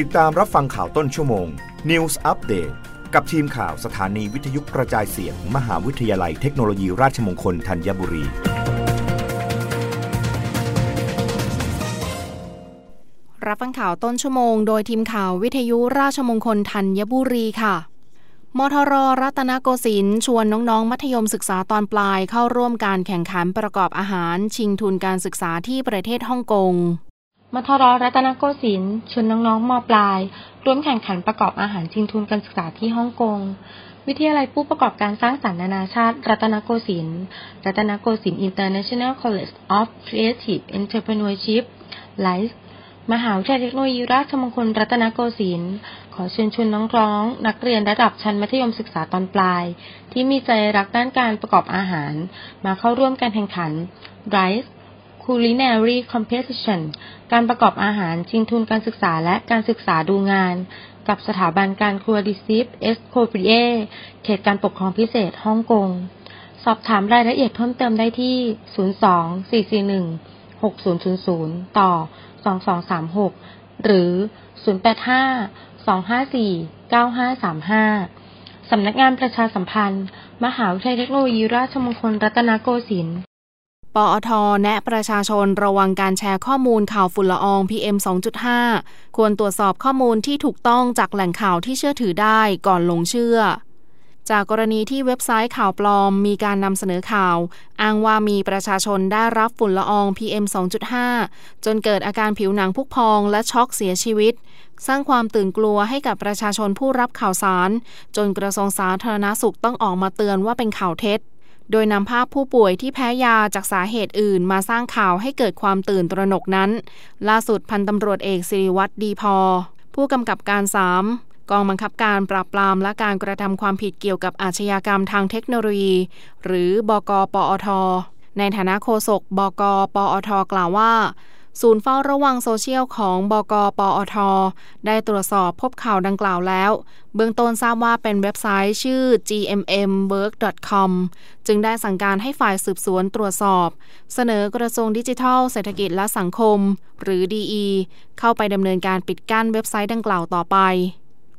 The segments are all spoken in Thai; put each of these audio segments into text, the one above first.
ติดตามรับฟังข่าวต้นชั่วโมง News Update กับทีมข่าวสถานีวิทยุกระจายเสียง มหาวิทยาลัยเทคโนโลยีราชมงคลธัญบุรี รับฟังข่าวต้นชั่วโมง โดยทีมข่าววิทยุราชมงคลธัญบุรีค่ะมทรรัตนโกสินทร์ชวนน้องๆ มัธยมศึกษาตอนปลายเข้าร่วมการแข่งขันประกอบอาหาร ชิงทุนการศึกษาที่ประเทศฮ่องกง มทรรัตนโกสินทร์ชวนน้องๆมปลาย ร่วมแข่งขันประกอบอาหารชิงทุนการศึกษาที่ฮ่องกง วิทยาลัยผู้ประกอบการสร้างสรรค์นานาชาติ รัตนโกสินทร์รัตนโกสินทร์ International College of Creative Entrepreneurship ไลฟ์มหาวิทยาลัยเทคโนโลยีราชมงคลรัตนโกสินทร์ขอเชิญชวนน้องๆนักเรียนระดับชั้นมัธยมศึกษาตอนปลาย ที่มีใจรักด้านการประกอบอาหาร มาเข้าร่วมการแข่งขัน Rice Culinary Competition การประกอบอาหารชิงทุนการศึกษาและการศึกษาดูงาน กับสถาบันการครัว Disciples Escoffier เขตการปกครองพิเศษฮ่องกง สอบถามรายละเอียดเพิ่มเติมได้ที่ 02-441-6000 ต่อ 2236 หรือ 085-254-9535สำนักงานประชาสัมพันธ์ มหาวิทยาลัยเทคโนโลยีราชมงคลรัตนโกสินทร์ ปอทแนะประชาชนระวังการแชร์ข้อมูลข่าวฝุ่นละออง PM 2.5 ควรตรวจสอบข้อมูลที่ถูกต้องจากแหล่งข่าวที่เชื่อถือได้ก่อนลงเชื่อ จากกรณีที่เว็บไซต์ข่าวปลอม มีการนำเสนอข่าว อ้างว่ามีประชาชนได้รับฝุ่นละออง PM 2.5 จนเกิดอาการผิวหนังพุพองและช็อกเสียชีวิต สร้างความตื่นกลัวให้กับประชาชนผู้รับข่าวสาร จนกระทรวงสาธารณาสุขต้องออกมาเตือนว่าเป็นข่าวเท็จ โดยนำภาพผู้ป่วยที่แพ้ยาจากสาเหตุอื่น มาสร้างข่าวให้เกิดความตื่นตระหนกนั้น ล่าสุดพันตำรวจเอกสิริวัตรดีพอ ผู้กำกับการ 3กองบังคับการปราบปรามและการกระทำความผิดเกี่ยวกับอาชญากรรมทางเทคโนโลยี หรือบกปอท ในฐานะโฆษกบกปอท กล่าวว่า ศูนย์เฝ้าระวังโซเชียลของบกปอท ได้ตรวจสอบพบข่าวดังกล่าวแล้ว เบื้องต้นทราบว่าเป็นเว็บไซต์ชื่อ gmmwork.com จึงได้สั่งการให้ฝ่ายสืบสวนตรวจสอบ เสนอกระทรวงดิจิทัล เศรษฐกิจและสังคม หรือ DE เข้าไปดำเนินการปิดกั้นเว็บไซต์ดังกล่าวต่อไป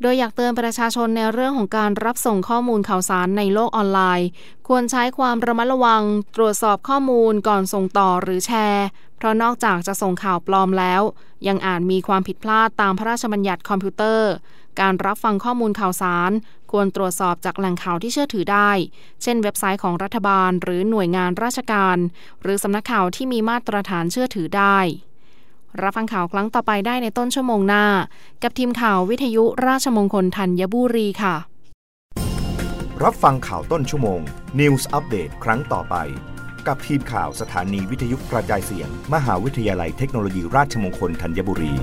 โดยอยากเตือนประชาชนในเรื่องของการรับส่งข้อมูลข่าวสารในโลกออนไลน์ ควรใช้ความระมัดระวัง ตรวจสอบข้อมูลก่อนส่งต่อหรือแชร์ เพราะนอกจากจะส่งข่าวปลอมแล้ว ยังอาจมีความผิดพลาดตามพระราชบัญญัติคอมพิวเตอร์ การรับฟังข้อมูลข่าวสาร ควรตรวจสอบจากแหล่งข่าวที่เชื่อถือได้ เช่น เว็บไซต์ของรัฐบาล หรือหน่วยงานราชการ หรือสำนักข่าวที่มีมาตรฐานเชื่อถือได้ รับฟังข่าวครั้งต่อไปได้ในต้นชั่วโมงหน้า กับทีมข่าววิทยุราชมงคลธัญบุรีค่ะ รับฟังข่าวต้นชั่วโมง News อัปเดตครั้งต่อไป กับทีมข่าวสถานีวิทยุกระจายเสียง มหาวิทยาลัยเทคโนโลยีราชมงคลธัญบุรี